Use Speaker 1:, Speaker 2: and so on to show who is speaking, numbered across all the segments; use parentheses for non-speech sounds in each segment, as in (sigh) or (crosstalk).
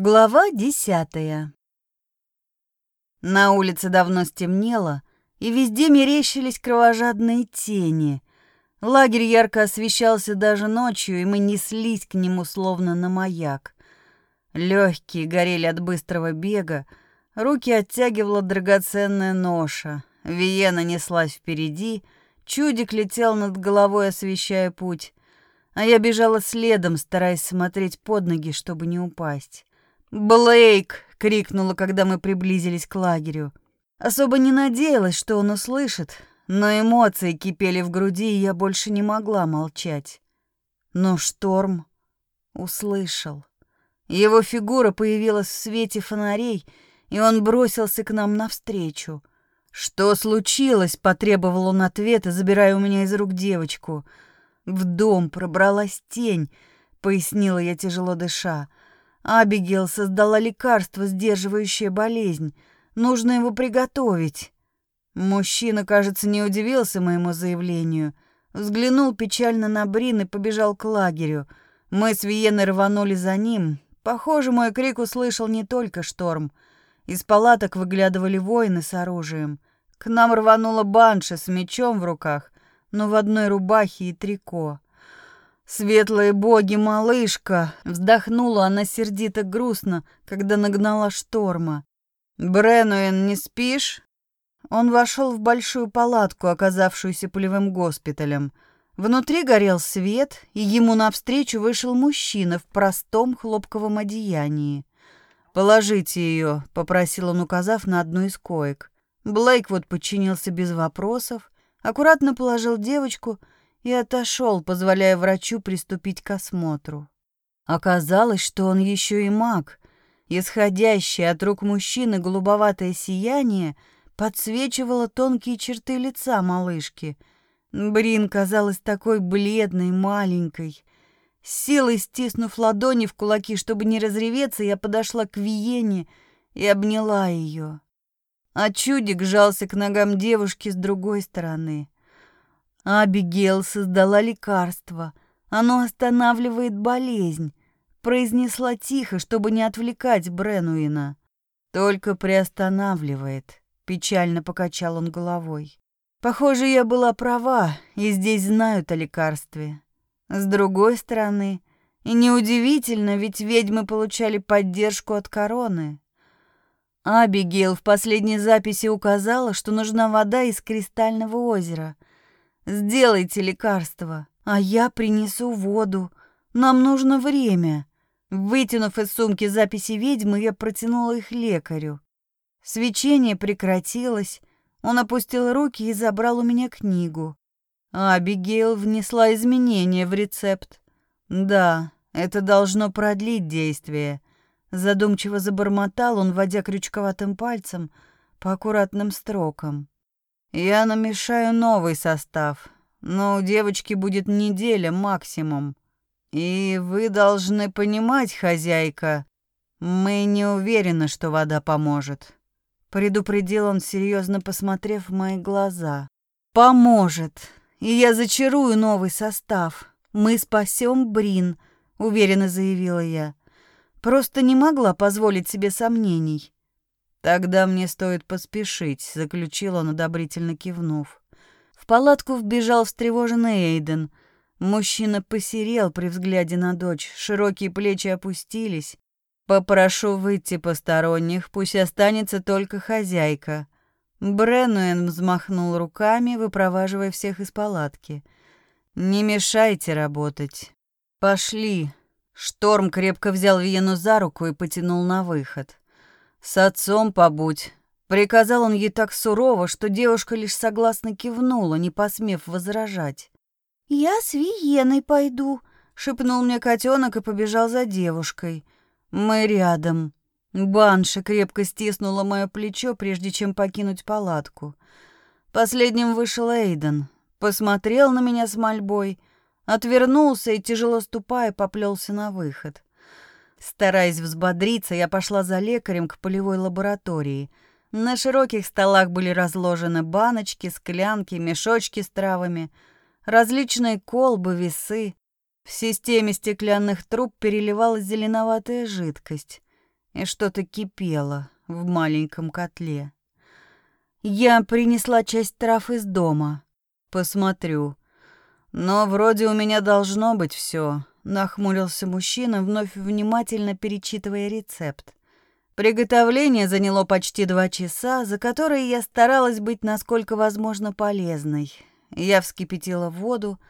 Speaker 1: Глава десятая. На улице давно стемнело, и везде мерещились кровожадные тени. Лагерь ярко освещался даже ночью, и мы неслись к нему словно на маяк. Легкие горели от быстрого бега, руки оттягивала драгоценная ноша. Виена неслась впереди, чудик летел над головой, освещая путь, а я бежала следом, стараясь смотреть под ноги, чтобы не упасть. «Блейк!» — крикнула, когда мы приблизились к лагерю. Особо не надеялась, что он услышит, но эмоции кипели в груди, и я больше не могла молчать. Но шторм услышал. Его фигура появилась в свете фонарей, и он бросился к нам навстречу. «Что случилось?» — потребовал он ответа, забирая у меня из рук девочку. «В дом пробралась тень», — пояснила я, тяжело дыша. Абигейл создала лекарство, сдерживающее болезнь. Нужно его приготовить. Мужчина, кажется, не удивился моему заявлению. Взглянул печально на Брин и побежал к лагерю. Мы с Виеной рванули за ним. Похоже, мой крик услышал не только шторм. Из палаток выглядывали воины с оружием. К нам рванула банша с мечом в руках, но в одной рубахе и трико. «Светлые боги, малышка!» — вздохнула она сердито грустно, когда нагнала шторма. «Бренуэн, не спишь?» Он вошел в большую палатку, оказавшуюся полевым госпиталем. Внутри горел свет, и ему навстречу вышел мужчина в простом хлопковом одеянии. «Положите ее», — попросил он, указав на одну из коек. Блейквуд подчинился без вопросов, аккуратно положил девочку — и отошел, позволяя врачу приступить к осмотру. Оказалось, что он еще и маг. Исходящее от рук мужчины голубоватое сияние подсвечивало тонкие черты лица малышки. Брин казалась такой бледной, маленькой. С силой стиснув ладони в кулаки, чтобы не разреветься, я подошла к Виене и обняла ее. А чудик жался к ногам девушки с другой стороны. Абигейл создала лекарство. Оно останавливает болезнь. Произнесла тихо, чтобы не отвлекать Бренуина. Только приостанавливает. Печально покачал он головой. Похоже, я была права, и здесь знают о лекарстве. С другой стороны, и неудивительно, ведь ведьмы получали поддержку от короны. Абигейл в последней записи указала, что нужна вода из кристального озера — Сделайте лекарство, а я принесу воду. Нам нужно время. Вытянув из сумки записи ведьмы, я протянула их лекарю. Свечение прекратилось. Он опустил руки и забрал у меня книгу. Абигейл внесла изменения в рецепт. Да, это должно продлить действие. Задумчиво забормотал он, водя крючковатым пальцем по аккуратным строкам. Я намешаю новый состав, но у девочки будет неделя максимум. И вы должны понимать, хозяйка, мы не уверены, что вода поможет. Предупредил он, серьезно посмотрев в мои глаза. Поможет. И я зачарую новый состав. Мы спасем Брин, уверенно заявила я. Просто не могла позволить себе сомнений. «Тогда мне стоит поспешить», — заключил он, одобрительно кивнув. В палатку вбежал встревоженный Эйден. Мужчина посерел при взгляде на дочь, широкие плечи опустились. «Попрошу выйти посторонних, пусть останется только хозяйка». Бренуэн взмахнул руками, выпроваживая всех из палатки. «Не мешайте работать. Пошли». Шторм крепко взял Виену за руку и потянул на выход. «С отцом побудь», — приказал он ей так сурово, что девушка лишь согласно кивнула, не посмев возражать.
Speaker 2: «Я с Виеной пойду», —
Speaker 1: шепнул мне котенок и побежал за девушкой. «Мы рядом». Банша крепко стиснула мое плечо, прежде чем покинуть палатку. Последним вышел Эйден. Посмотрел на меня с мольбой, отвернулся и, тяжело ступая, поплелся на выход. Стараясь взбодриться, я пошла за лекарем к полевой лаборатории. На широких столах были разложены баночки, склянки, мешочки с травами, различные колбы, весы. В системе стеклянных труб переливалась зеленоватая жидкость. и что-то кипело в маленьком котле. Я принесла часть трав из дома. Посмотрю. Но вроде у меня должно быть все. Нахмурился мужчина, вновь внимательно перечитывая рецепт. Приготовление заняло почти два часа, за которые я старалась быть насколько возможно полезной. Я вскипятила воду,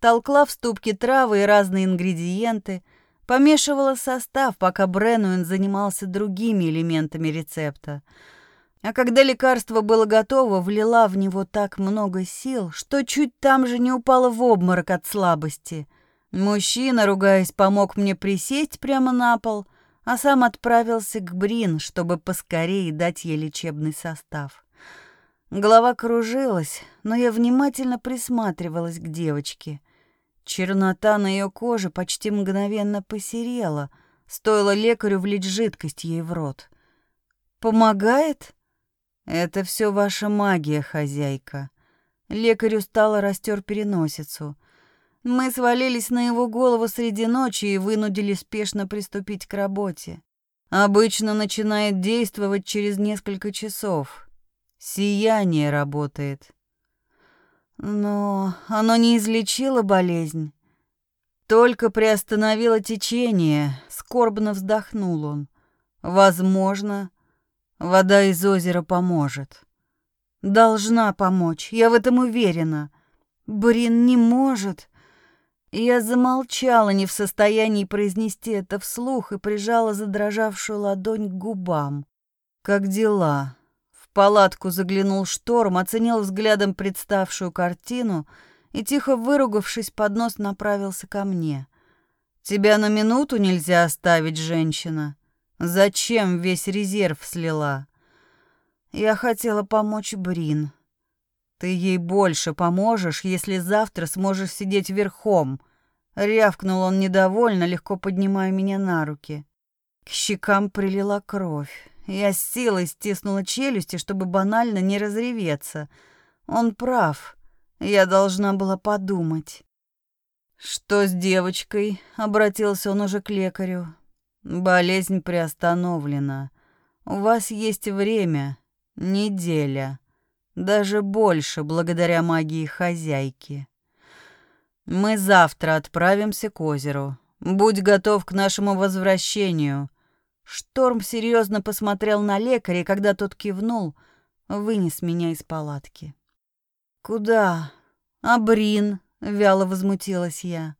Speaker 1: толкла в ступке травы и разные ингредиенты, помешивала состав, пока Бренуэн занимался другими элементами рецепта. А когда лекарство было готово, влила в него так много сил, что чуть там же не упала в обморок от слабости. Мужчина, ругаясь, помог мне присесть прямо на пол — а сам отправился к Брин, чтобы поскорее дать ей лечебный состав. Голова кружилась, но я внимательно присматривалась к девочке. Чернота на ее коже почти мгновенно посерела, стоило лекарю влить жидкость ей в рот. «Помогает?» «Это все ваша магия, хозяйка». Лекарь устало растер переносицу — мы свалились на его голову среди ночи и вынудили спешно приступить к работе. Обычно начинает действовать через несколько часов. Сияние работает. Но оно не излечило болезнь. Только приостановило течение, скорбно вздохнул он. Возможно, вода из озера поможет. Должна помочь, я в этом уверена. Брин не может. Я замолчала, не в состоянии произнести это вслух, и прижала задрожавшую ладонь к губам. «Как дела?» В палатку заглянул шторм, оценил взглядом представшую картину и, тихо выругавшись под нос, направился ко мне. «Тебя на минуту нельзя оставить, женщина. Зачем весь резерв слила?» Я хотела помочь Брин. «Ты ей больше поможешь, если завтра сможешь сидеть верхом», — рявкнул он недовольно, легко поднимая меня на руки. К щекам прилила кровь. Я с силой стиснула челюсти, чтобы банально не разреветься. Он прав. Я должна была подумать. «Что с девочкой?» — обратился он уже к лекарю. «Болезнь приостановлена. У вас есть время. Неделя даже больше благодаря магии хозяйки. Мы завтра отправимся к озеру. Будь готов к нашему возвращению. Шторм серьезно посмотрел на лекаря, и когда тот кивнул, вынес меня из палатки. Куда? А Брин? вяло возмутилась я.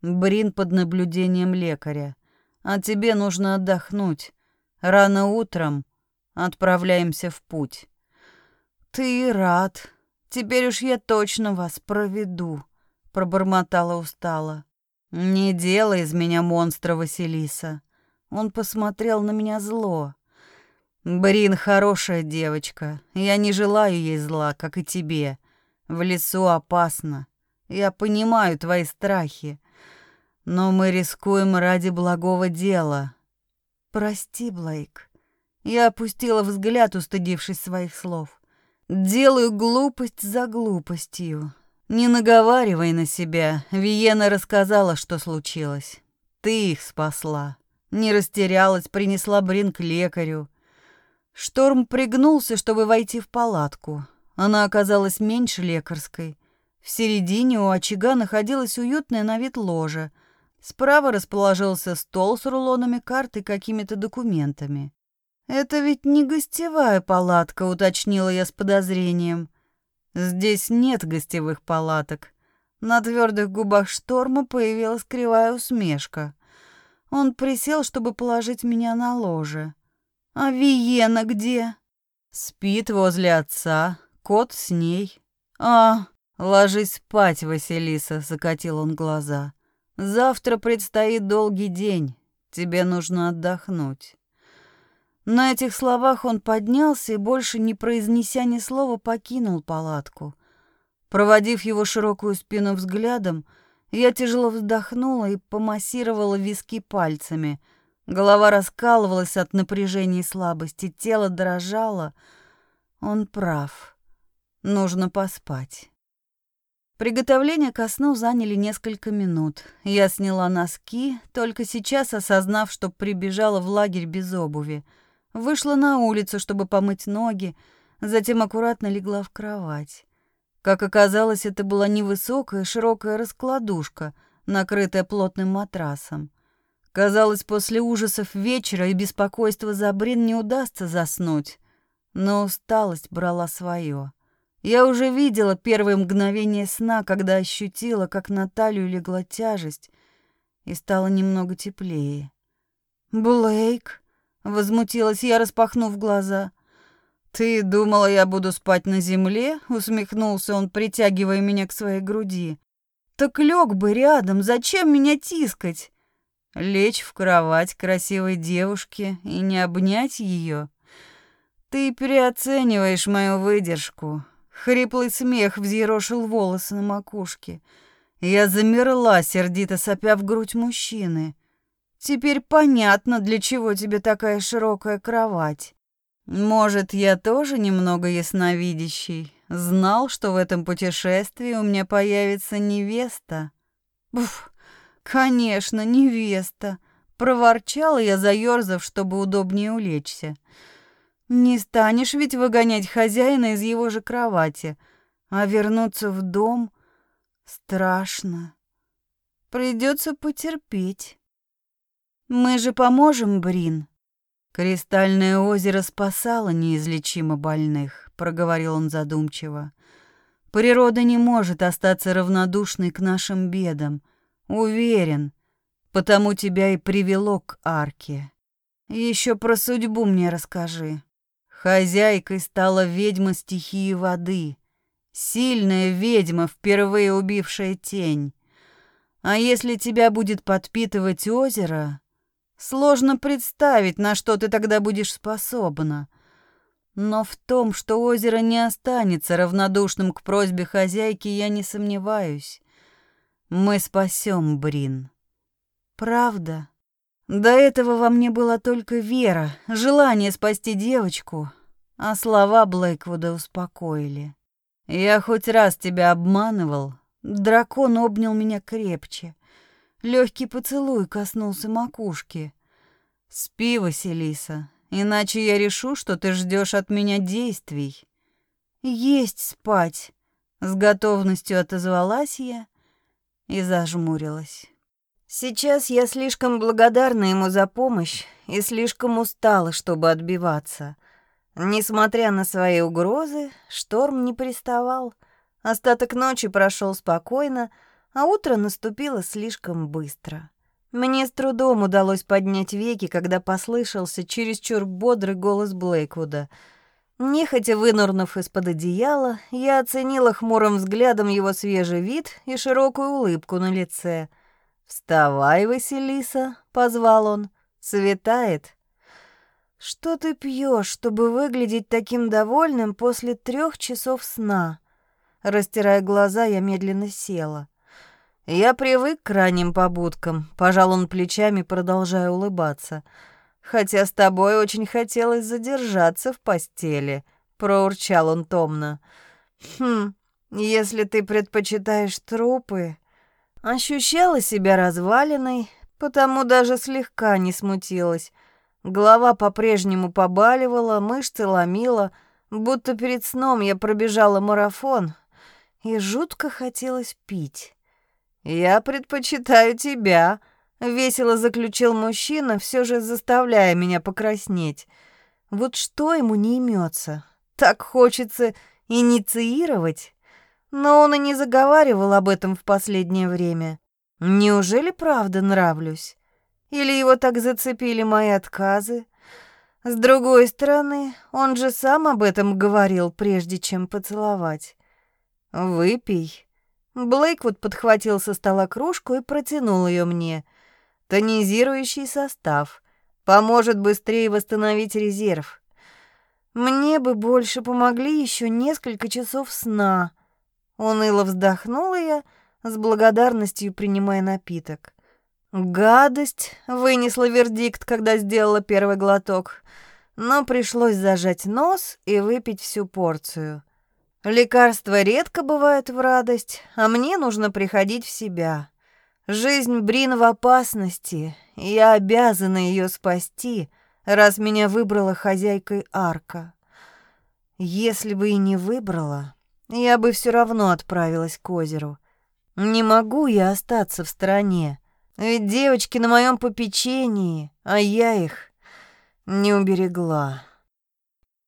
Speaker 1: Брин под наблюдением лекаря. А тебе нужно отдохнуть. Рано утром отправляемся в путь. «Ты рад. Теперь уж я точно вас проведу», — пробормотала устало. «Не делай из меня монстра, Василиса». Он посмотрел на меня зло. «Брин хорошая девочка. Я не желаю ей зла, как и тебе. В лесу опасно. Я понимаю твои страхи. Но мы рискуем ради благого дела». «Прости, Блейк». Я опустила взгляд, устыдившись своих слов. Делаю глупость за глупостью. Не наговаривай на себя. Виена рассказала, что случилось. Ты их спасла. Не растерялась, принесла Брин к лекарю. Шторм пригнулся, чтобы войти в палатку. Она оказалась меньше лекарской. В середине у очага находилась уютная на вид ложа. Справа расположился стол с рулонами карт и какими-то документами. «Это ведь не гостевая палатка», — уточнила я с подозрением. «Здесь нет гостевых палаток». На твердых губах шторма появилась кривая усмешка. Он присел, чтобы положить меня на ложе. «А Виена где?» «Спит возле отца, кот с ней». «А, ложись спать, Василиса», — закатил он глаза. «Завтра предстоит долгий день, тебе нужно отдохнуть». На этих словах он поднялся и, больше не произнеся ни слова, покинул палатку. Проводив его широкую спину взглядом, я тяжело вздохнула и помассировала виски пальцами. Голова раскалывалась от напряжения и слабости, тело дрожало. Он прав. Нужно поспать. Приготовления ко сну заняли несколько минут. Я сняла носки, только сейчас осознав, что прибежала в лагерь без обуви. Вышла на улицу, чтобы помыть ноги, затем аккуратно легла в кровать. Как оказалось, это была невысокая широкая раскладушка, накрытая плотным матрасом. Казалось, после ужасов вечера и беспокойства за Брин не удастся заснуть, но усталость брала свое. Я уже видела первые мгновения сна, когда ощутила, как на талию легла тяжесть, и стало немного теплее. «Блейк!» — возмутилась я, распахнув глаза. «Ты думала, я буду спать на земле?» — усмехнулся он, притягивая меня к своей груди. «Так лег бы рядом, зачем меня тискать?» Лечь в кровать красивой девушки и не обнять ее? Ты переоцениваешь мою выдержку. Хриплый смех взъерошил волосы на макушке. Я замерла, сердито сопя в грудь мужчины. Теперь понятно, для чего тебе такая широкая кровать. Может, я тоже немного ясновидящий. Знал, что в этом путешествии у меня появится невеста. Уф, конечно, невеста. Проворчала я, заёрзав, чтобы удобнее улечься. Не станешь ведь выгонять хозяина из его же кровати, а вернуться в дом страшно. Придется потерпеть. Мы же поможем, Брин. Кристальное озеро спасало неизлечимо больных, проговорил он задумчиво. Природа не может остаться равнодушной к нашим бедам. Уверен, потому тебя и привело к арке. Еще про судьбу мне расскажи. Хозяйкой стала ведьма стихии воды, сильная ведьма, впервые убившая тень. А если тебя будет подпитывать озеро, сложно представить, на что ты тогда будешь способна. Но в том, что озеро не останется равнодушным к просьбе хозяйки, я не сомневаюсь. Мы спасем Брин. Правда? До этого во мне была только вера, желание спасти девочку, а слова Блэквуда успокоили. Я хоть раз тебя обманывал, дракон обнял меня крепче. Легкий поцелуй коснулся макушки. Спи, Василиса, иначе я решу, что ты ждешь от меня действий. Есть спать, с готовностью отозвалась я и зажмурилась. Сейчас я слишком благодарна ему за помощь и слишком устала, чтобы отбиваться. Несмотря на свои угрозы, шторм не приставал. Остаток ночи прошел спокойно, а утро наступило слишком быстро. Мне с трудом удалось поднять веки, когда послышался чересчур бодрый голос Блейквуда. Нехотя вынурнув из-под одеяла, я оценила хмурым взглядом его свежий вид и широкую улыбку на лице — «Вставай, Василиса», — позвал он. «Светает». «Что ты пьешь, чтобы выглядеть таким довольным после трех часов сна?» Растирая глаза, я медленно села. «Я привык к ранним побудкам», — пожал он плечами, продолжая улыбаться. «Хотя с тобой очень хотелось задержаться в постели», — проурчал он томно. «Хм, если ты предпочитаешь трупы...» Ощущала себя разваленной, потому даже слегка не смутилась. Голова по-прежнему побаливала, мышцы ломила, будто перед сном я пробежала марафон, и жутко хотелось пить. «Я предпочитаю тебя», — весело заключил мужчина, все же заставляя меня покраснеть. Вот что ему не имется? Так хочется инициировать. Но он и не заговаривал об этом в последнее время. Неужели правда нравлюсь? Или его так зацепили мои отказы? С другой стороны, он же сам об этом говорил, прежде чем поцеловать. «Выпей». Блейквуд подхватил со стола кружку и протянул ее мне. Тонизирующий состав. Поможет быстрее восстановить резерв. Мне бы больше помогли еще несколько часов сна. Уныло вздохнула я, с благодарностью принимая напиток. Гадость, вынесла вердикт, когда сделала первый глоток, но пришлось зажать нос и выпить всю порцию.
Speaker 3: Лекарства редко бывают в радость, а мне нужно приходить в себя. Жизнь Брин в опасности, и я обязана ее спасти, раз меня выбрала хозяйкой арка. Если бы и не выбрала, я бы все равно отправилась к озеру. Не могу я остаться в стороне, ведь девочки на моем попечении, а я их не уберегла.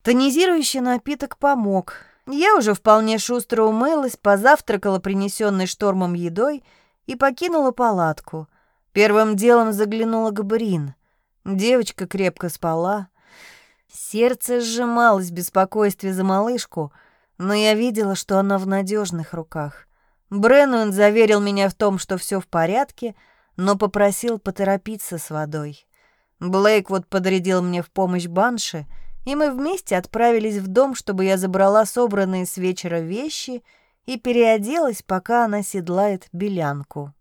Speaker 3: Тонизирующий напиток помог. Я уже вполне шустро умылась, позавтракала принесенной штормом едой и покинула палатку. Первым делом заглянула к Брин. Девочка крепко спала. Сердце сжималось в беспокойстве за малышку, но я видела, что она в надежных руках. Бреннуэн заверил меня в том, что все в порядке, но попросил поторопиться с водой. Блейк вот подрядил мне в помощь Банши, и мы вместе отправились в дом, чтобы я забрала собранные с вечера вещи и переоделась, пока она седлает белянку.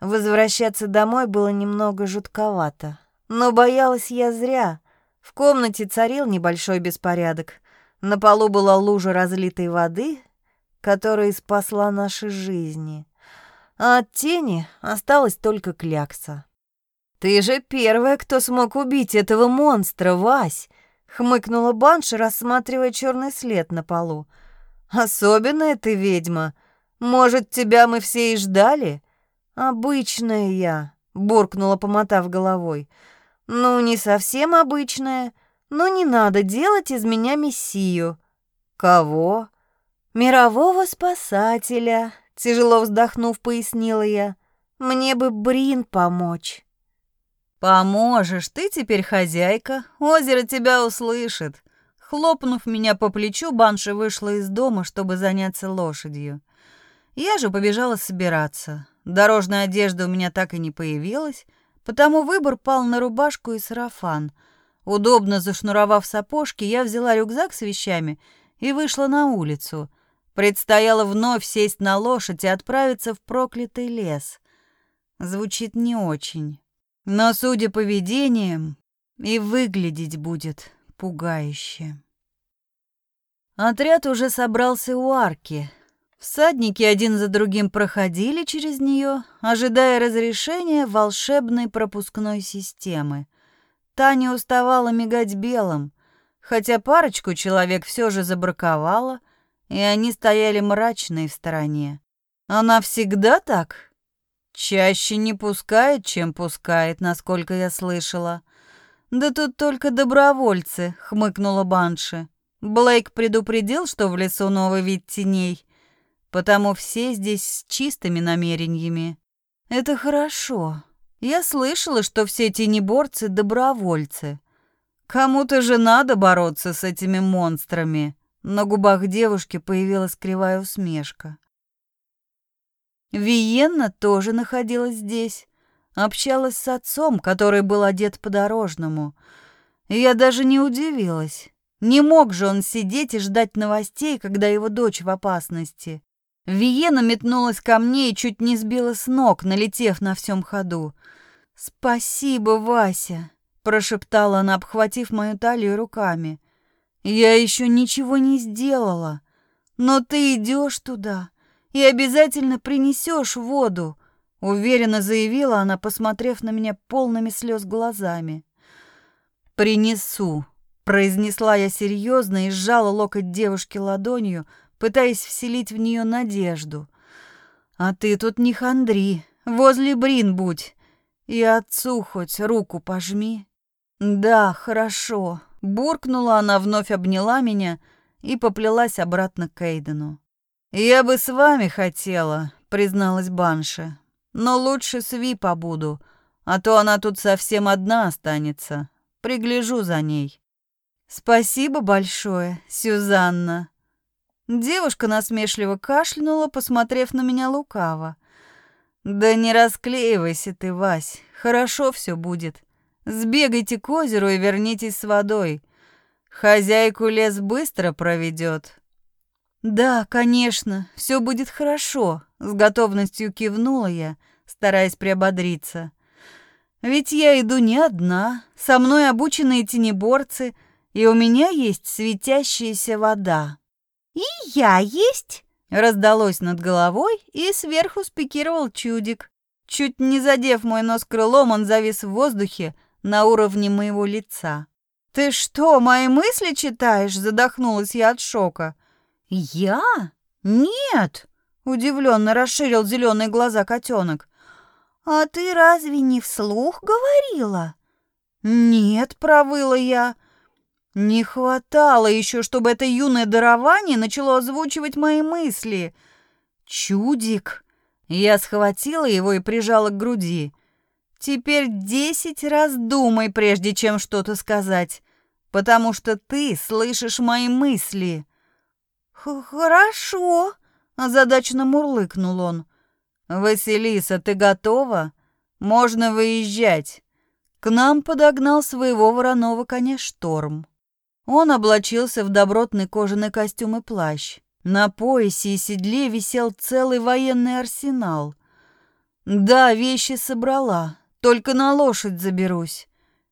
Speaker 3: Возвращаться домой было немного жутковато, но боялась я зря. В комнате царил небольшой беспорядок. На полу была лужа разлитой воды, которая спасла наши жизни. А от тени осталась только клякса. «Ты же первая, кто смог убить этого монстра, Вась!» — хмыкнула Банша, рассматривая черный след на полу. «Особенная ты ведьма. Может, тебя мы все и ждали?» «Обычная я», — буркнула, помотав головой. «Ну, не совсем обычная, но не надо делать из меня мессию». «Кого?» «Мирового спасателя», — тяжело вздохнув, пояснила я. «Мне бы Брин помочь».
Speaker 1: «Поможешь, ты теперь хозяйка, озеро тебя услышит». Хлопнув меня по плечу, Банша вышла из дома, чтобы заняться лошадью. Я же побежала собираться. Дорожная одежда у меня так и не появилась, потому выбор пал на рубашку и сарафан. Удобно зашнуровав сапожки, я взяла рюкзак с вещами и вышла на улицу. Предстояло вновь сесть на лошадь и отправиться в проклятый лес. Звучит не очень. Но, судя по видениям, и выглядеть будет пугающе. Отряд уже собрался у арки. Всадники один за другим проходили через нее, ожидая разрешения волшебной пропускной системы. Та не уставала мигать белым, хотя парочку человек все же забраковала, и они стояли мрачные в стороне. Она всегда так? Чаще не пускает, чем пускает, насколько я слышала. Да тут только добровольцы, хмыкнула Банши. Блейк предупредил, что в лесу новый вид теней, потому все здесь с чистыми намерениями. Это хорошо. Я слышала, что все тенеборцы — добровольцы. Кому-то же надо бороться с этими монстрами. На губах девушки появилась кривая усмешка. Виенна тоже находилась здесь. Общалась с отцом, который был одет по-дорожному. Я даже не удивилась. Не мог же он сидеть и ждать новостей, когда его дочь в опасности. Виена метнулась ко мне и чуть не сбила с ног, налетев на всем ходу. «Спасибо, Вася», — прошептала она, обхватив мою талию руками. «Я еще ничего не сделала, но ты идешь туда, и обязательно принесешь воду», — уверенно заявила она, посмотрев на меня полными слез глазами. «Принесу», — произнесла я серьезно и сжала локоть девушки ладонью, пытаясь вселить в нее надежду. «А ты тут не хандри, возле Брин будь, и отцу хоть руку пожми». «Да, хорошо», — буркнула она, вновь обняла меня и поплелась обратно к Эйдену. «Я бы с вами хотела», — призналась Банша. «Но лучше с Ви побуду, а то она тут совсем одна останется. Пригляжу за ней». «Спасибо большое, Сюзанна». Девушка насмешливо кашлянула, посмотрев на меня лукаво. «Да не расклеивайся ты, Вась, хорошо все будет. Сбегайте к озеру и вернитесь с водой. Хозяйку лес быстро проведет, «Да, конечно, все будет хорошо», — с готовностью кивнула я, стараясь приободриться. «Ведь я иду не одна, со мной обученные тенеборцы, и у меня есть светящаяся вода».
Speaker 2: И я есть!»
Speaker 1: Раздалось над головой, и сверху спикировал чудик. Чуть не задев мой нос крылом, он завис в воздухе на уровне моего лица. «Ты что, мои мысли читаешь?» – задохнулась я от шока.
Speaker 2: «Я? Нет!» – удивленно расширил зеленые глаза котенок. «А ты разве не вслух говорила?»
Speaker 1: «Нет», – провыла я. Не хватало еще, чтобы это юное дарование начало озвучивать мои мысли. Чудик. Я схватила его и прижала к груди. Теперь десять раз думай, прежде чем что-то сказать, потому что ты слышишь мои мысли.
Speaker 2: Хорошо, озадаченно мурлыкнул он.
Speaker 1: Василиса, ты готова? Можно выезжать. К нам подогнал своего вороного коня шторм. Он облачился в добротный кожаный костюм и плащ. На поясе и седле висел целый военный арсенал. Да, вещи собрала, только на лошадь заберусь.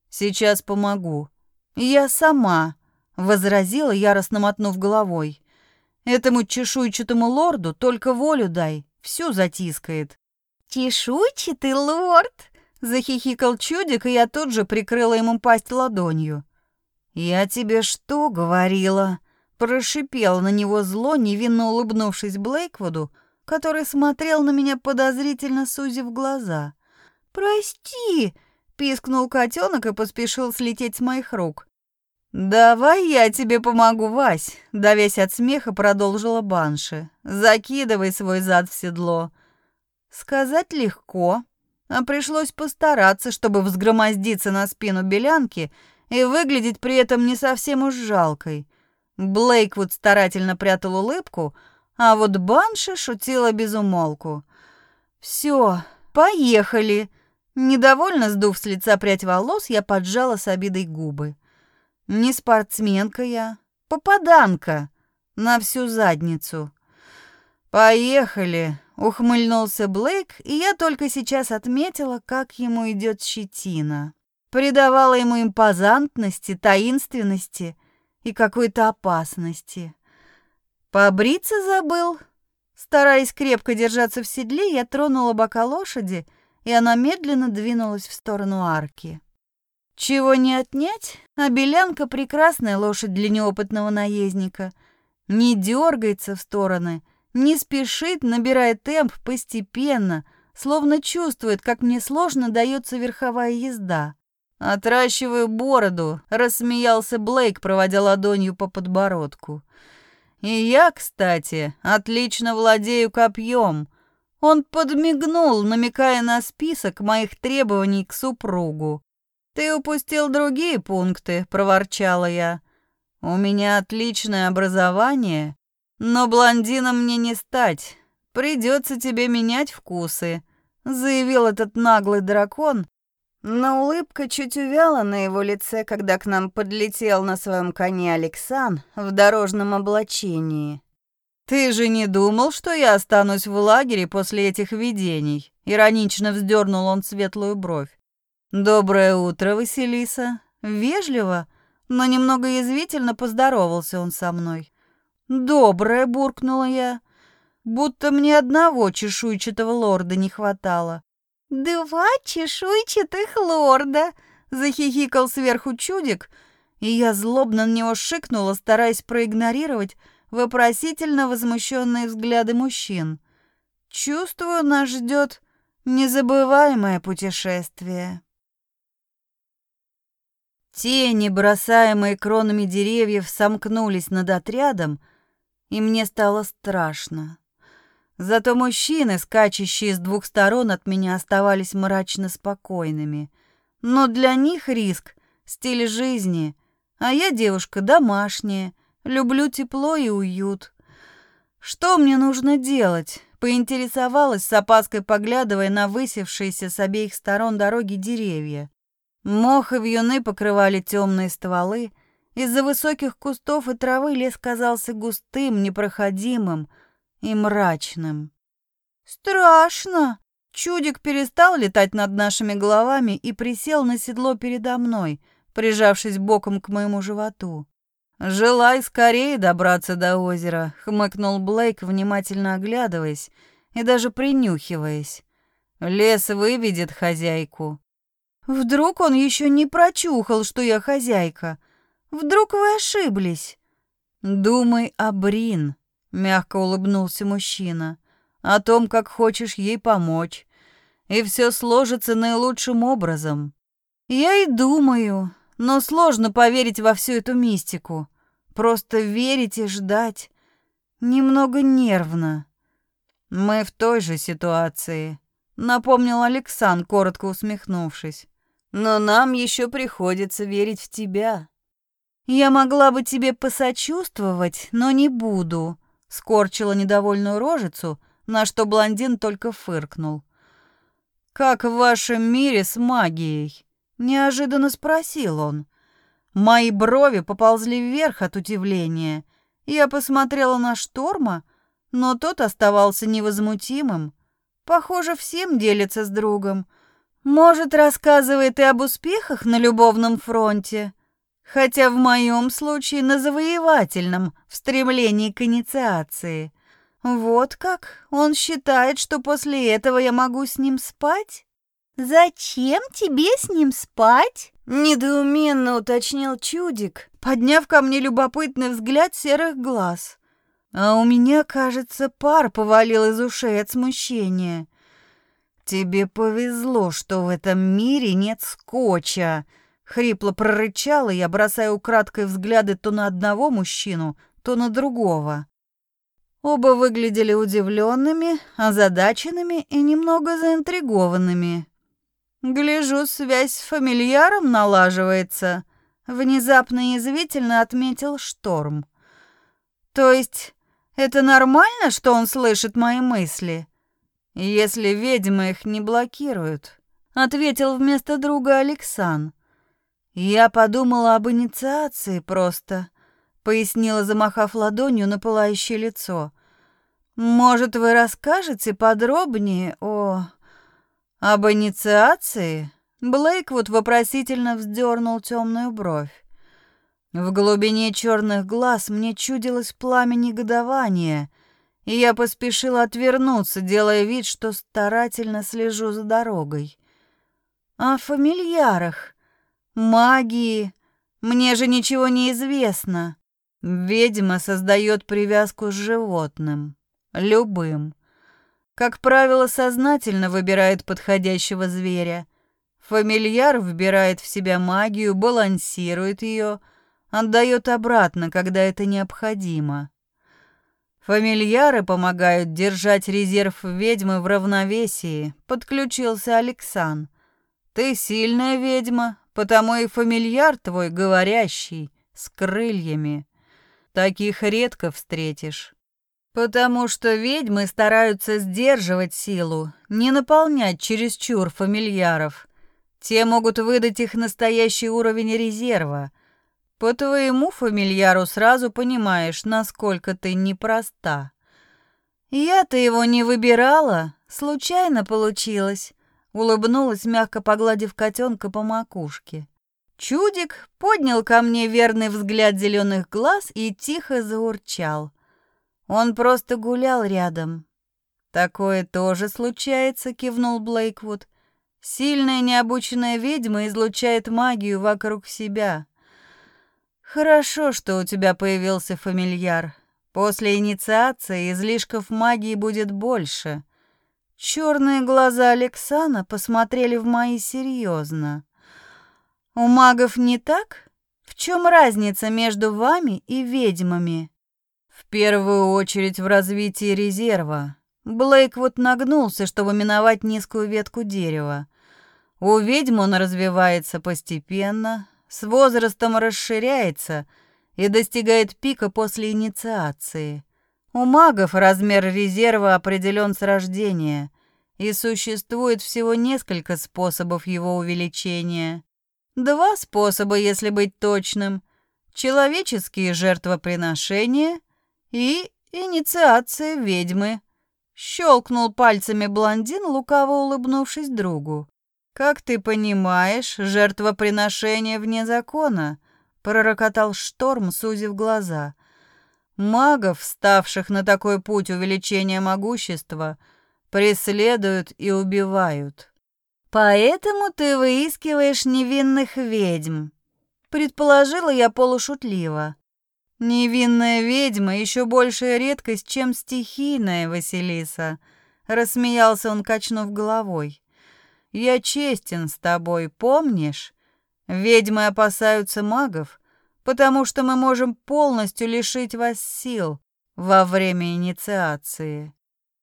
Speaker 1: Сейчас помогу. Я сама, возразила, яростно мотнув головой. Этому чешуйчатому лорду только волю дай, всю затискает.
Speaker 2: Чешуйчатый лорд, захихикал чудик, и я тут же прикрыла ему пасть ладонью.
Speaker 1: «Я тебе что говорила?» Прошипел на него зло, невинно улыбнувшись Блейквуду, который смотрел на меня подозрительно сузив глаза.
Speaker 2: «Прости!» — пискнул котенок и поспешил слететь с моих рук.
Speaker 1: «Давай я тебе помогу, Вась», — давясь от смеха, продолжила Банши. «Закидывай свой зад в седло». Сказать легко, а пришлось постараться, чтобы взгромоздиться на спину белянки — и выглядеть при этом не совсем уж жалкой. Блейквуд старательно прятал улыбку, а вот Банша шутила без умолку. «Все, поехали!» Недовольно сдув с лица прядь волос, я поджала с обидой губы. «Не спортсменка я, попаданка на всю задницу». «Поехали!» — ухмыльнулся Блейк, и я только сейчас отметила, как ему идет щетина придавала ему импозантности, таинственности и какой-то опасности. Побриться забыл. Стараясь крепко держаться в седле, я тронула бока лошади, и она медленно двинулась в сторону арки. Чего не отнять, а белянка — прекрасная лошадь для неопытного наездника. Не дергается в стороны, не спешит, набирая темп постепенно, словно чувствует, как мне сложно дается верховая езда. «Отращиваю бороду», — рассмеялся Блейк, проводя ладонью по подбородку. «И я, кстати, отлично владею копьем». Он подмигнул, намекая на список моих требований к супругу. «Ты упустил другие пункты», — проворчала я. «У меня отличное образование, но блондином мне не стать. Придется тебе менять вкусы», — заявил этот наглый дракон, но улыбка чуть увяла на его лице, когда к нам подлетел на своем коне Александр в дорожном облачении. «Ты же не думал, что я останусь в лагере после этих видений?» Иронично вздернул он светлую бровь. «Доброе утро, Василиса». Вежливо, но немного язвительно поздоровался он со мной. «Доброе», — буркнула я, будто мне одного чешуйчатого лорда не хватало.
Speaker 2: «Два чешуйчатых лорда!» — захихикал сверху чудик, и я злобно на него шикнула, стараясь проигнорировать вопросительно возмущенные взгляды мужчин. «Чувствую, нас ждет незабываемое путешествие».
Speaker 1: Тени, бросаемые кронами деревьев, сомкнулись над отрядом, и мне стало страшно. Зато мужчины, скачущие с двух сторон от меня, оставались мрачно спокойными. Но для них риск — стиль жизни, а я девушка домашняя, люблю тепло и уют. Что мне нужно делать? Поинтересовалась с опаской, поглядывая на высевшиеся с обеих сторон дороги деревья. Мох и вьюны покрывали темные стволы. Из-за высоких кустов и травы лес казался густым, непроходимым — и мрачным.
Speaker 2: «Страшно!»
Speaker 1: Чудик перестал летать над нашими головами и присел на седло передо мной, прижавшись боком к моему животу. «Желай скорее добраться до озера», — хмыкнул Блейк, внимательно оглядываясь и даже принюхиваясь. «Лес выведет хозяйку».
Speaker 2: «Вдруг он еще не прочухал, что я хозяйка? Вдруг вы ошиблись?»
Speaker 1: «Думай о Брин», — мягко улыбнулся мужчина, «о том, как хочешь ей помочь, и все сложится наилучшим образом».
Speaker 2: «Я и думаю, но сложно поверить во всю эту мистику. Просто верить и ждать. Немного нервно».
Speaker 1: «Мы в той же ситуации», — напомнил Александр, коротко усмехнувшись. «Но нам еще приходится верить в тебя».
Speaker 2: «Я могла бы тебе посочувствовать, но не буду», — скорчила недовольную рожицу, на что блондин только фыркнул.
Speaker 1: «Как в вашем мире с магией?» — неожиданно спросил он. Мои брови поползли вверх от удивления. Я посмотрела на Шторма, но тот оставался невозмутимым. Похоже, всем делится с другом. Может, рассказывает и об успехах на любовном фронте хотя в моем случае на завоевательном, в стремлении к инициации. Вот как? Он считает, что после этого я могу с ним спать?
Speaker 2: Зачем тебе с ним спать?
Speaker 3: Недоуменно уточнил чудик,
Speaker 1: подняв ко мне любопытный взгляд серых глаз. А у меня, кажется, пар повалил из ушей от смущения. Тебе повезло, что в этом мире нет скотча, Хрипло прорычала я, бросая украдкой взгляды то на одного мужчину, то на другого. Оба выглядели удивленными, озадаченными и немного заинтригованными. «Гляжу, связь с фамильяром налаживается», — внезапно и язвительно отметил Шторм. «То есть это нормально, что он слышит мои мысли?» «Если ведьмы их не блокируют», — ответил вместо друга Александр. «Я подумала об инициации просто», — пояснила, замахав ладонью на пылающее лицо. «Может, вы расскажете подробнее о... об инициации?» Блейк вот вопросительно вздернул темную бровь. В глубине черных глаз мне чудилось пламя негодования, и я поспешила отвернуться, делая вид, что старательно слежу за дорогой. «О фамильярах», магии. Мне же ничего не известно. Ведьма создает привязку с животным. Любым. Как правило, сознательно выбирает подходящего зверя. Фамильяр вбирает в себя магию, балансирует ее, отдает обратно, когда это необходимо. Фамильяры помогают держать резерв ведьмы в равновесии, подключился Александр. Ты сильная ведьма, потому и фамильяр твой говорящий, с крыльями. Таких редко встретишь. Потому что ведьмы стараются сдерживать силу, не наполнять чересчур фамильяров. Те могут выдать их настоящий уровень резерва. По твоему фамильяру сразу понимаешь, насколько ты непроста. Я-то его не выбирала, случайно получилось. Улыбнулась, мягко погладив котенка по макушке. Чудик поднял ко мне верный взгляд зеленых глаз и тихо заурчал. Он просто гулял рядом. «Такое тоже случается», — кивнул Блейквуд. «Сильная необученная ведьма излучает магию вокруг себя». «Хорошо, что у тебя появился фамильяр. После инициации излишков магии будет больше. Черные глаза Алексана посмотрели в мои серьезно. У магов не так? В чем разница между вами и ведьмами? В первую очередь в развитии резерва. Блейк вот нагнулся, чтобы миновать низкую ветку дерева. У ведьм он развивается постепенно, с возрастом расширяется и достигает пика после инициации. У магов размер резерва определен с рождения, и существует всего несколько способов его увеличения. Два способа, если быть точным. Человеческие жертвоприношения и инициация ведьмы. Щелкнул пальцами блондин, лукаво улыбнувшись другу. «Как ты понимаешь, жертвоприношение вне закона», пророкотал шторм, сузив глаза. Магов, ставших на такой путь увеличения могущества, преследуют и убивают. Поэтому ты выискиваешь невинных ведьм, предположила я полушутливо. Невинная ведьма еще большая редкость, чем стихийная Василиса, рассмеялся он, качнув головой. Я честен с тобой, помнишь? Ведьмы опасаются магов, потому что мы можем полностью лишить вас сил во время инициации.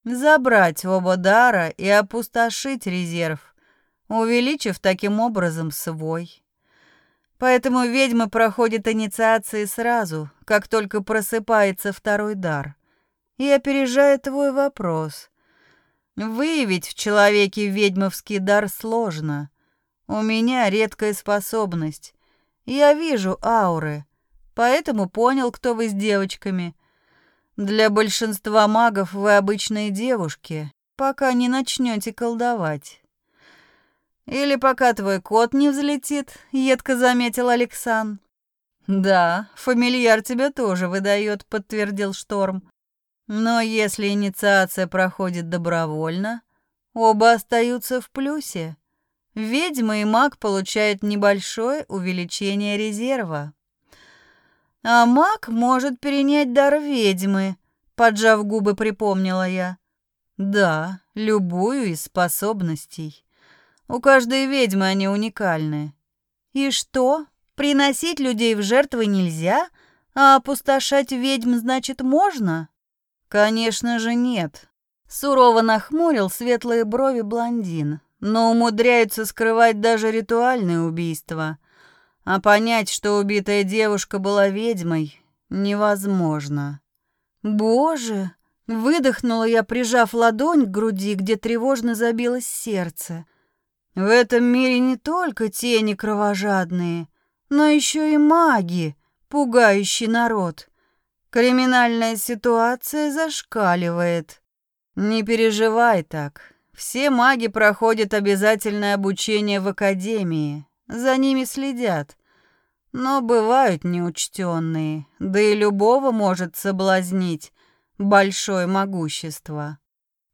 Speaker 1: Забрать оба дара и опустошить резерв, увеличив таким образом свой. Поэтому ведьмы проходят инициации сразу, как только просыпается второй дар. И опережая твой вопрос. Выявить в человеке ведьмовский дар сложно. У меня редкая способность. Я вижу ауры, поэтому понял, кто вы с девочками. Для большинства магов вы обычные девушки, пока не начнете колдовать. Или пока твой кот не взлетит, едко заметил Александр. Да, фамильяр тебя тоже выдает, подтвердил Шторм. Но если инициация проходит добровольно, оба остаются в плюсе. Ведьма и маг получают небольшое увеличение резерва. А маг может перенять дар ведьмы, поджав губы, припомнила я. Да, любую из способностей. У каждой ведьмы они уникальны. И что? Приносить людей в жертвы нельзя, а опустошать ведьм значит можно? Конечно же нет. Сурово нахмурил светлые брови блондин, но умудряются скрывать даже ритуальные убийства. А понять, что убитая девушка была ведьмой, невозможно. Боже, выдохнула я, прижав ладонь к груди, где тревожно забилось сердце. В этом мире не только тени кровожадные, но еще и маги, пугающий народ. Криминальная ситуация зашкаливает. Не переживай так. Все маги проходят обязательное обучение в академии. За ними следят. Но бывают неучтенные, да и любого может соблазнить большое могущество.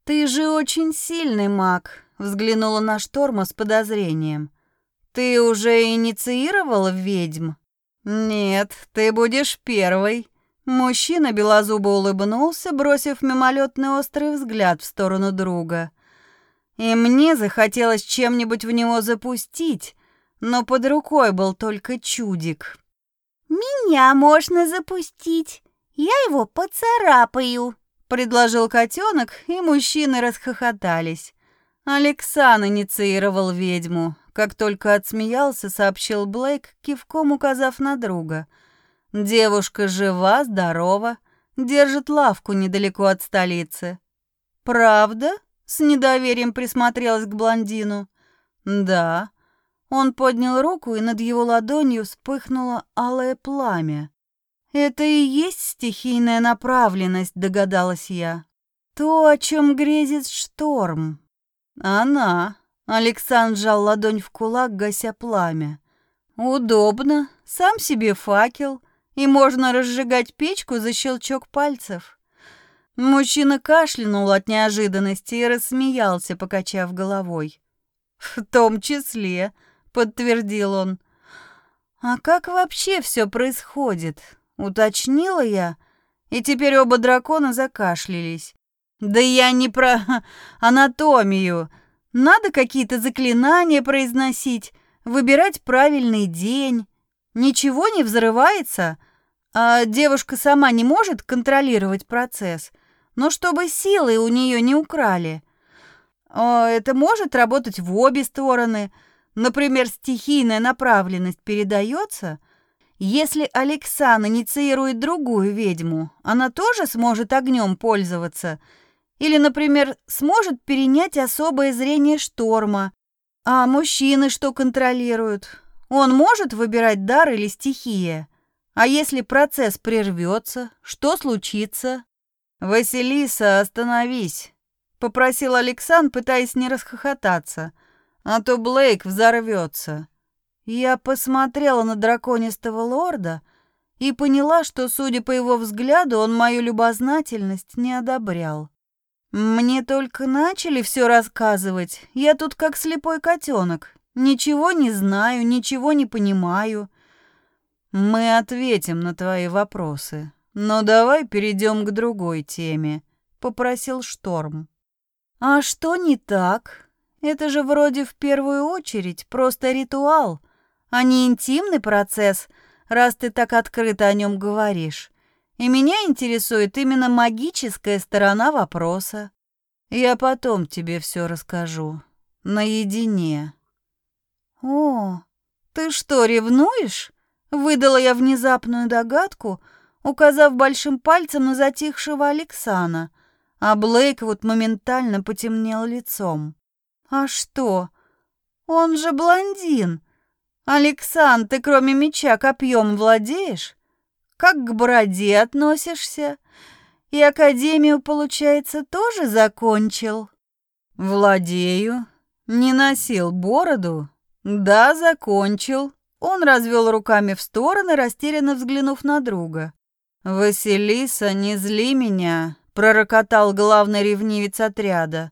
Speaker 1: Ты же очень сильный маг, взглянула на Шторма с подозрением. «Ты уже инициировал ведьм?» «Нет, ты будешь первой». Мужчина белозубо улыбнулся, бросив мимолетный острый взгляд в сторону друга. И мне захотелось чем-нибудь в него запустить, но под рукой был только чудик.
Speaker 2: «Меня можно запустить, я его поцарапаю», — предложил котенок, и мужчины расхохотались.
Speaker 1: Алексан инициировал ведьму. Как только отсмеялся, сообщил Блейк, кивком указав на друга. Девушка жива, здорова, держит лавку недалеко от столицы. Правда? С недоверием присмотрелась к блондину. Да. Он поднял руку, и над его ладонью вспыхнуло алое пламя. Это и есть стихийная направленность, догадалась я. То, о чем грезит шторм. «Она». Александр сжал ладонь в кулак, гася пламя. «Удобно. Сам себе факел. И можно разжигать печку за щелчок пальцев». Мужчина кашлянул от неожиданности и рассмеялся, покачав головой. «В том числе», — подтвердил он. «А как вообще все происходит?» — уточнила я, и теперь оба дракона закашлялись. Да я не про (laughs) анатомию. Надо какие-то заклинания произносить, выбирать правильный день. Ничего не взрывается, а девушка сама не может контролировать процесс. Но чтобы силы у нее не украли. А это может работать в обе стороны. Например, стихийная направленность передается. Если Александр инициирует другую ведьму, она тоже сможет огнем пользоваться – или, например, сможет перенять особое зрение шторма. А мужчины что контролируют? Он может выбирать дар или стихия? А если процесс прервется, что случится? «Василиса, остановись!» — попросил Александр, пытаясь не расхохотаться. «А то Блейк взорвется. Я посмотрела на драконистого лорда и поняла, что, судя по его взгляду, он мою любознательность не одобрял. Мне только начали все рассказывать. Я тут как слепой котенок. Ничего не знаю, ничего не понимаю. Мы ответим на твои вопросы. Но давай перейдем к другой теме, попросил Шторм. А что не так? Это же вроде в первую очередь просто ритуал, а не интимный процесс, раз ты так открыто о нем говоришь. И меня интересует именно магическая сторона вопроса. Я потом тебе все расскажу. Наедине. О, ты что, ревнуешь? Выдала я внезапную догадку, указав большим пальцем на затихшего Алексана, а Блейк вот моментально потемнел лицом. А что? Он же блондин. Александр, ты кроме меча копьем владеешь? Как к бороде относишься? И академию, получается, тоже закончил? Владею. Не носил бороду? Да, закончил. Он развел руками в стороны, растерянно взглянув на друга. «Василиса, не зли меня», — пророкотал главный ревнивец отряда.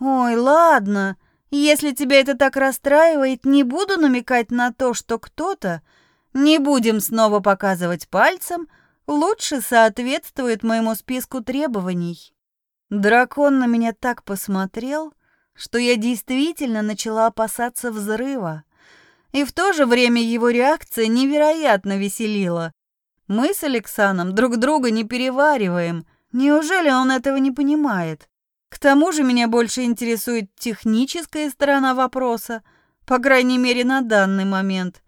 Speaker 1: «Ой, ладно, если тебя это так расстраивает, не буду намекать на то, что кто-то, не будем снова показывать пальцем, лучше соответствует моему списку требований». Дракон на меня так посмотрел, что я действительно начала опасаться взрыва. И в то же время его реакция невероятно веселила. Мы с Александром друг друга не перевариваем. Неужели он этого не понимает? К тому же меня больше интересует техническая сторона вопроса, по крайней мере на данный момент.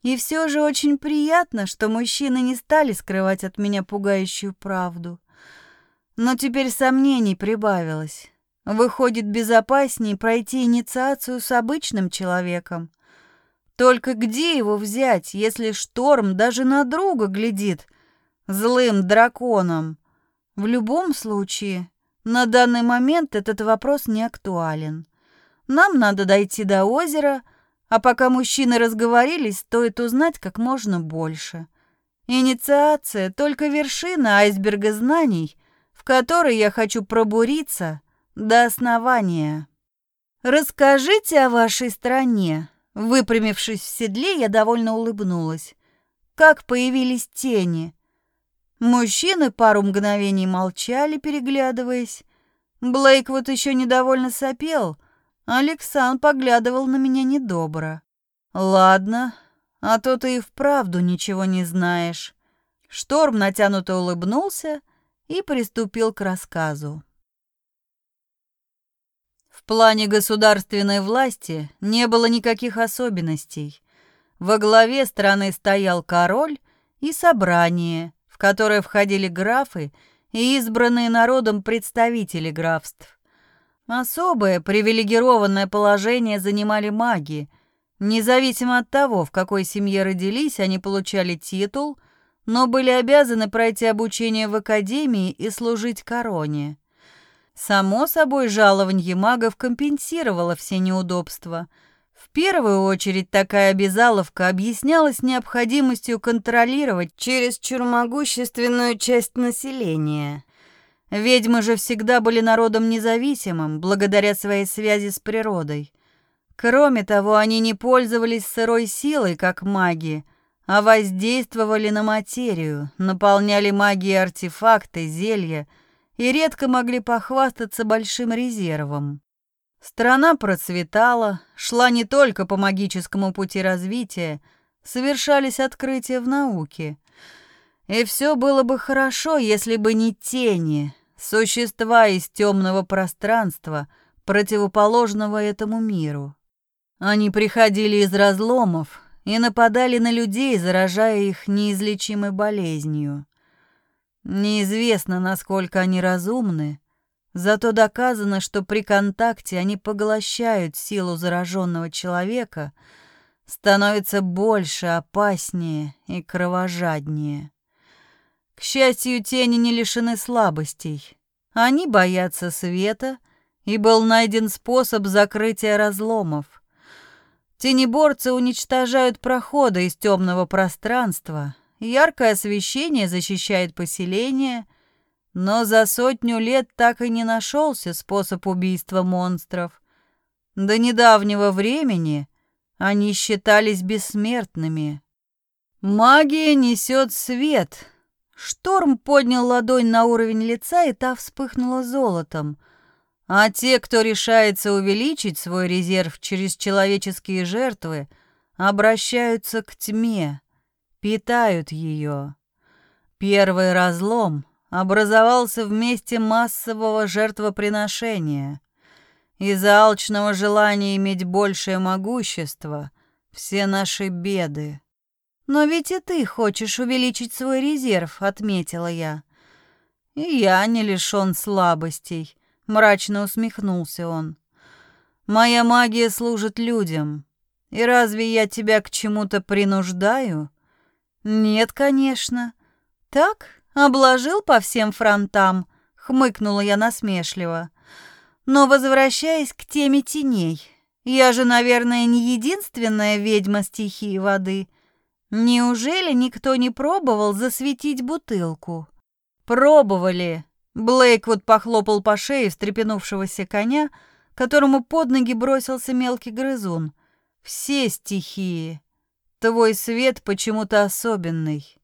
Speaker 1: И все же очень приятно, что мужчины не стали скрывать от меня пугающую правду. Но теперь сомнений прибавилось. Выходит, безопаснее пройти инициацию с обычным человеком. Только где его взять, если шторм даже на друга глядит злым драконом? В любом случае, на данный момент этот вопрос не актуален. Нам надо дойти до озера, а пока мужчины разговорились, стоит узнать как можно больше. Инициация — только вершина айсберга знаний, в которой я хочу пробуриться до основания. Расскажите о вашей стране, Выпрямившись в седле, я довольно улыбнулась. Как появились тени. Мужчины пару мгновений молчали, переглядываясь. Блейк вот еще недовольно сопел. Александр поглядывал на меня недобро. «Ладно, а то ты и вправду ничего не знаешь». Шторм натянуто улыбнулся и приступил к рассказу плане государственной власти не было никаких особенностей. Во главе страны стоял король и собрание, в которое входили графы и избранные народом представители графств. Особое привилегированное положение занимали маги. Независимо от того, в какой семье родились, они получали титул, но были обязаны пройти обучение в академии и служить короне. Само собой, жалование магов компенсировало все неудобства. В первую очередь такая обязаловка объяснялась необходимостью контролировать чересчур могущественную часть населения. Ведьмы же всегда были народом независимым, благодаря своей связи с природой. Кроме того, они не пользовались сырой силой, как маги, а воздействовали на материю, наполняли магией артефакты, зелья — и редко могли похвастаться большим резервом. Страна процветала, шла не только по магическому пути развития, совершались открытия в науке. И все было бы хорошо, если бы не тени, существа из темного пространства, противоположного этому миру. Они приходили из разломов и нападали на людей, заражая их неизлечимой болезнью. Неизвестно, насколько они разумны, зато доказано, что при контакте они поглощают силу зараженного человека, становятся больше, опаснее и кровожаднее. К счастью, тени не лишены слабостей. Они боятся света, и был найден способ закрытия разломов. Тенеборцы уничтожают проходы из темного пространства, яркое освещение защищает поселение, но за сотню лет так и не нашелся способ убийства монстров. До недавнего времени они считались бессмертными. Магия несет свет. Шторм поднял ладонь на уровень лица, и та вспыхнула золотом. А те, кто решается увеличить свой резерв через человеческие жертвы, обращаются к тьме, питают ее. Первый разлом образовался в месте массового жертвоприношения. Из-за алчного желания иметь большее могущество все наши беды. «Но ведь и ты хочешь увеличить свой резерв», — отметила я. «И я не лишён слабостей», Мрачно усмехнулся он. Моя магия служит людям. И разве я тебя к чему-то принуждаю? Нет, конечно. Так, обложил по всем фронтам, хмыкнула я насмешливо. Но возвращаясь к теме теней, я же, наверное, не единственная ведьма стихии воды. Неужели никто не пробовал засветить бутылку? Пробовали, Блейквуд похлопал по шее встрепенувшегося коня, которому под ноги бросился мелкий грызун. «Все стихии. Твой свет почему-то особенный.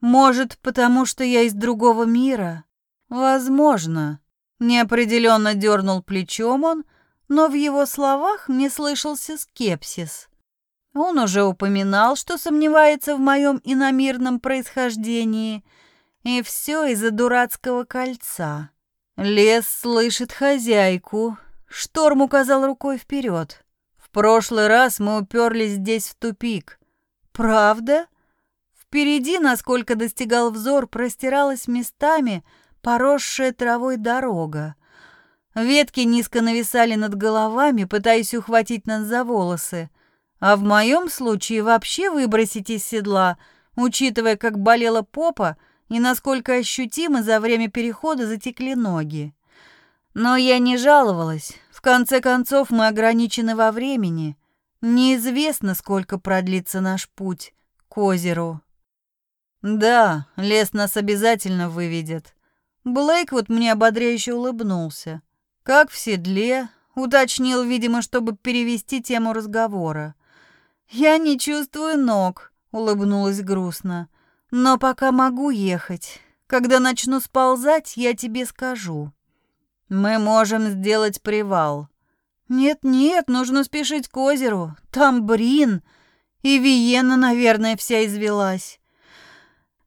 Speaker 1: Может, потому что я из другого мира? Возможно». Неопределенно дернул плечом он, но в его словах мне слышался скепсис. Он уже упоминал, что сомневается в моем иномирном происхождении — и все из-за дурацкого кольца. Лес слышит хозяйку. Шторм указал рукой вперед. Прошлый раз мы уперлись здесь в тупик. Правда? Впереди, насколько достигал взор, простиралась местами поросшая травой дорога. Ветки низко нависали над головами, пытаясь ухватить нас за волосы. А в моем случае вообще выбросить из седла, учитывая, как болела попа, и насколько ощутимо за время перехода затекли ноги. Но я не жаловалась. В конце концов, мы ограничены во времени. Неизвестно, сколько продлится наш путь к озеру. Да, лес нас обязательно выведет. Блейк вот мне ободряюще улыбнулся. Как в седле, уточнил, видимо, чтобы перевести тему разговора. Я не чувствую ног, улыбнулась грустно. Но пока могу ехать. Когда начну сползать, я тебе скажу. Мы можем сделать привал. Нет-нет, нужно спешить к озеру. Там Брин. И Виена, наверное, вся извелась.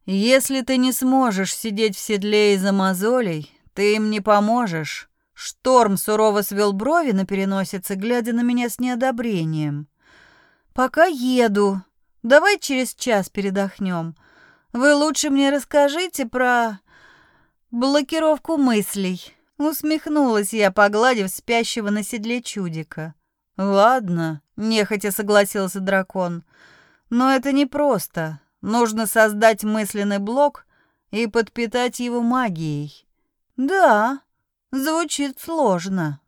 Speaker 1: Если ты не сможешь сидеть в седле из-за мозолей, ты им не поможешь. Шторм сурово свел брови на переносице, глядя на меня с неодобрением. Пока еду. Давай через час передохнем. Вы лучше мне расскажите про блокировку мыслей. Усмехнулась я, погладив спящего на седле чудика. Ладно, нехотя согласился дракон. Но это не просто. Нужно создать мысленный блок и подпитать его магией. Да, звучит сложно.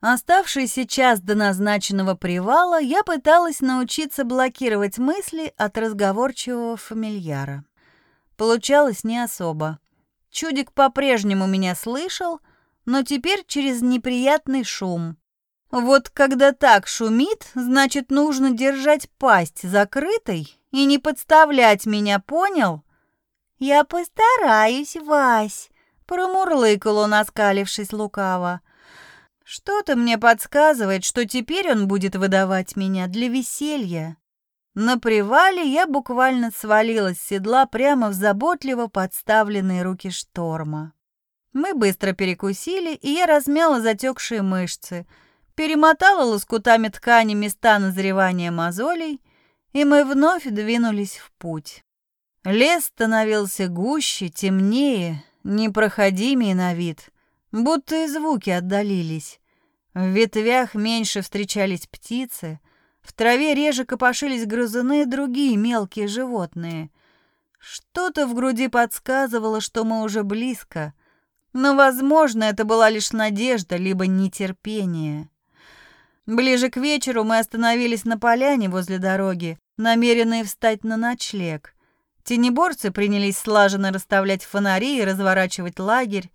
Speaker 1: Оставшийся час до назначенного привала я пыталась научиться блокировать мысли от разговорчивого фамильяра. Получалось не особо. Чудик по-прежнему меня слышал, но теперь через неприятный шум. Вот когда так шумит, значит, нужно держать пасть закрытой и не подставлять меня, понял? «Я постараюсь, Вась», — промурлыкал он, оскалившись лукаво. Что-то мне подсказывает, что теперь он будет выдавать меня для веселья. На привале я буквально свалилась с седла прямо в заботливо подставленные руки шторма. Мы быстро перекусили, и я размяла затекшие мышцы, перемотала лоскутами ткани места назревания мозолей, и мы вновь двинулись в путь. Лес становился гуще, темнее, непроходимее на вид, будто и звуки отдалились. В ветвях меньше встречались птицы, в траве реже копошились грызуны и другие мелкие животные. Что-то в груди подсказывало, что мы уже близко, но, возможно, это была лишь надежда, либо нетерпение. Ближе к вечеру мы остановились на поляне возле дороги, намеренные встать на ночлег. Тенеборцы принялись слаженно расставлять фонари и разворачивать лагерь.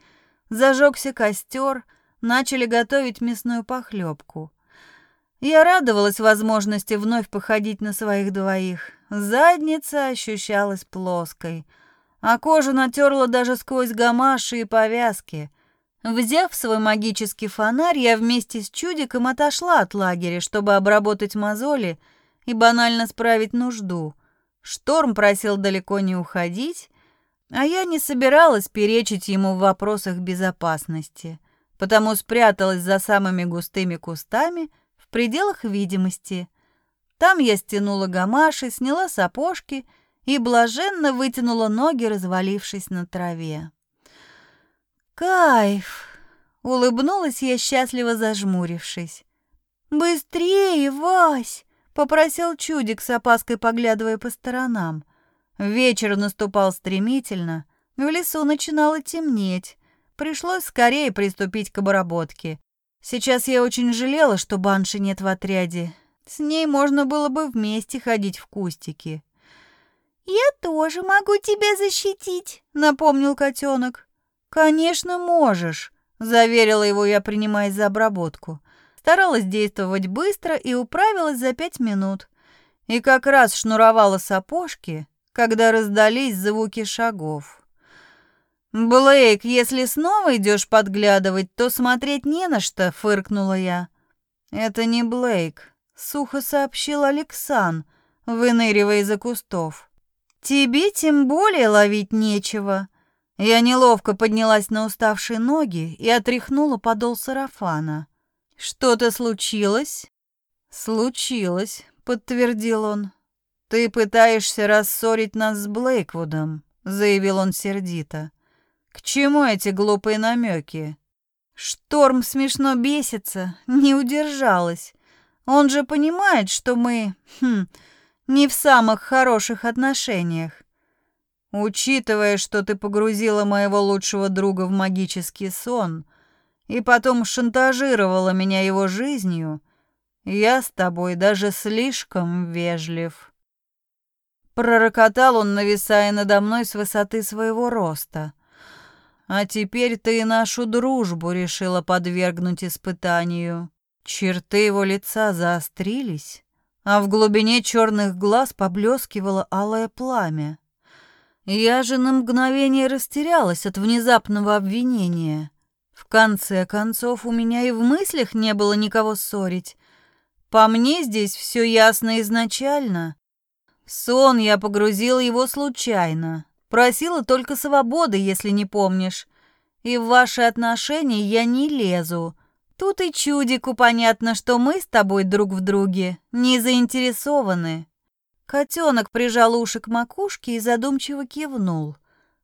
Speaker 1: Зажегся костер, начали готовить мясную похлебку. Я радовалась возможности вновь походить на своих двоих. Задница ощущалась плоской, а кожу натерла даже сквозь гамаши и повязки. Взяв свой магический фонарь, я вместе с чудиком отошла от лагеря, чтобы обработать мозоли и банально справить нужду. Шторм просил далеко не уходить, а я не собиралась перечить ему в вопросах безопасности, потому спряталась за самыми густыми кустами пределах видимости. Там я стянула гамаши, сняла сапожки и блаженно вытянула ноги, развалившись на траве. «Кайф!» — улыбнулась я, счастливо зажмурившись. «Быстрее, Вась!» — попросил чудик с опаской, поглядывая по сторонам. Вечер наступал стремительно, в лесу начинало темнеть. Пришлось скорее приступить к обработке. Сейчас я очень жалела, что банши нет в отряде. С ней можно было бы вместе ходить в кустики.
Speaker 2: «Я тоже могу тебя защитить», — напомнил котенок.
Speaker 1: «Конечно можешь», — заверила его я, принимаясь за обработку. Старалась действовать быстро и управилась за пять минут. И как раз шнуровала сапожки, когда раздались звуки шагов. «Блейк, если снова идешь подглядывать, то смотреть не на что», — фыркнула я. «Это не Блейк», — сухо сообщил Алексан, выныривая из-за кустов. «Тебе тем более ловить нечего», я неловко поднялась на уставшие ноги и отряхнула подол сарафана. «Что-то случилось?» «Случилось», — подтвердил он. «Ты пытаешься рассорить нас с Блейквудом», — заявил он сердито. «К чему эти глупые намеки?» Шторм смешно бесится, не удержалась. Он же понимает, что мы, хм, не в самых хороших отношениях. Учитывая, что ты погрузила моего лучшего друга в магический сон и потом шантажировала меня его жизнью, я с тобой даже слишком вежлив. Пророкотал он, нависая надо мной с высоты своего роста. А теперь ты и нашу дружбу решила подвергнуть испытанию. Черты его лица заострились, а в глубине черных глаз поблескивало алое пламя. Я же на мгновение растерялась от внезапного обвинения. В конце концов, у меня и в мыслях не было никого ссорить. По мне здесь все ясно изначально. В сон я погрузила его случайно. Просила только свободы, если не помнишь. И в ваши отношения я не лезу. Тут и чудику понятно, что мы с тобой друг в друге не заинтересованы. Котенок прижал уши к макушке и задумчиво кивнул.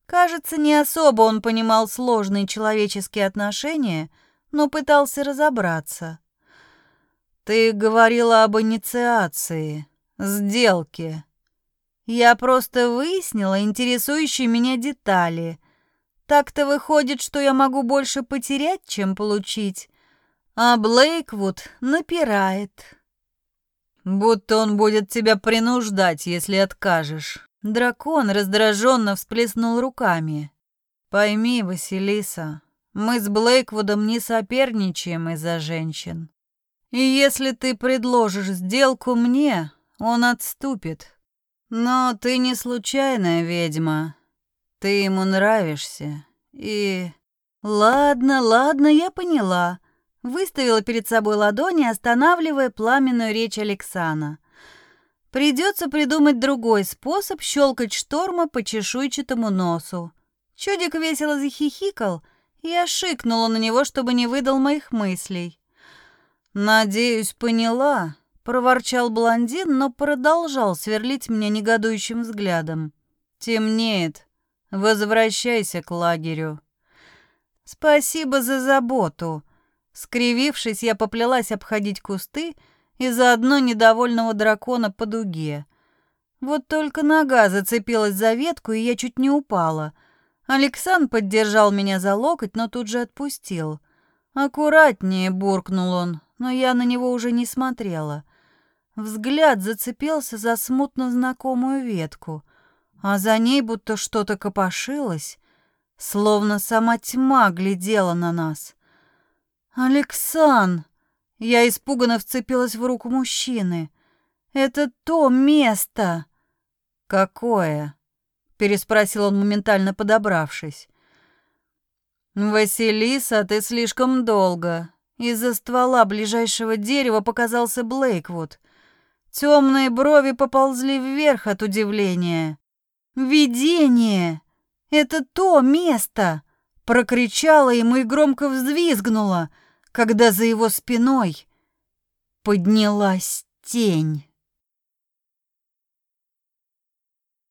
Speaker 1: Кажется, не особо он понимал сложные человеческие отношения, но пытался разобраться. «Ты говорила об инициации, сделке. Я просто выяснила интересующие меня детали. Так-то выходит, что я могу больше потерять, чем получить. А Блейквуд напирает». Будто он будет тебя принуждать, если откажешь. Дракон раздраженно всплеснул руками. Пойми, Василиса, мы с Блейквудом не соперничаем из-за женщин. И если ты предложишь сделку мне, он отступит. Но ты не случайная ведьма. Ты ему нравишься. И... Ладно, ладно, я поняла. Выставила перед собой ладони, останавливая пламенную речь Алексана. Придется придумать другой способ щелкать шторма по чешуйчатому носу. Чудик весело захихикал, и я на него, чтобы не выдал моих мыслей. «Надеюсь, поняла», — проворчал блондин, но продолжал сверлить меня негодующим взглядом. «Темнеет. Возвращайся к лагерю». «Спасибо за заботу», Скривившись, я поплелась обходить кусты и заодно недовольного дракона по дуге. Вот только нога зацепилась за ветку, и я чуть не упала. Александр поддержал меня за локоть, но тут же отпустил. «Аккуратнее», — буркнул он. но я на него уже не смотрела. Взгляд зацепился за смутно знакомую ветку, а за ней будто что-то копошилось, словно сама тьма глядела на нас. «Алексан!» Я испуганно вцепилась в руку мужчины. «Это то место!» «Какое?» — переспросил он, моментально подобравшись. «Василиса, ты слишком долго». Из-за ствола ближайшего дерева показался Блейквуд. Темные брови поползли вверх от удивления. «Видение! Это то место!» — прокричала ему и громко взвизгнула, когда за его спиной поднялась тень.